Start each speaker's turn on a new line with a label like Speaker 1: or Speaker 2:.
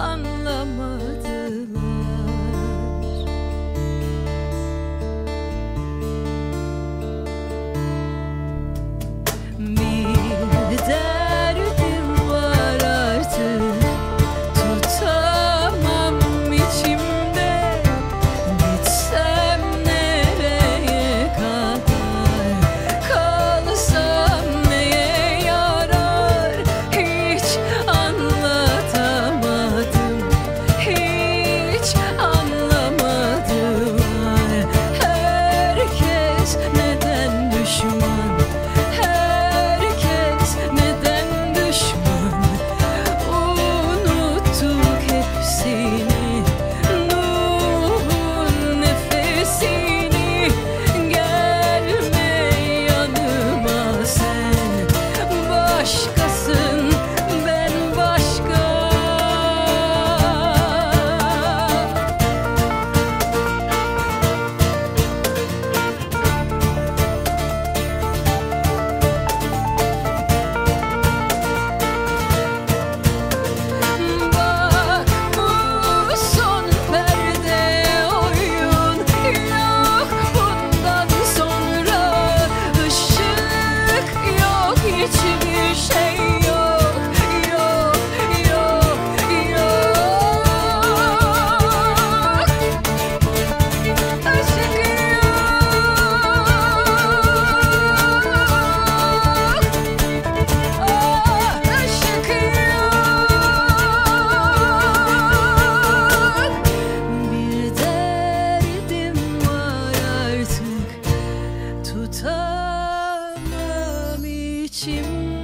Speaker 1: on 心。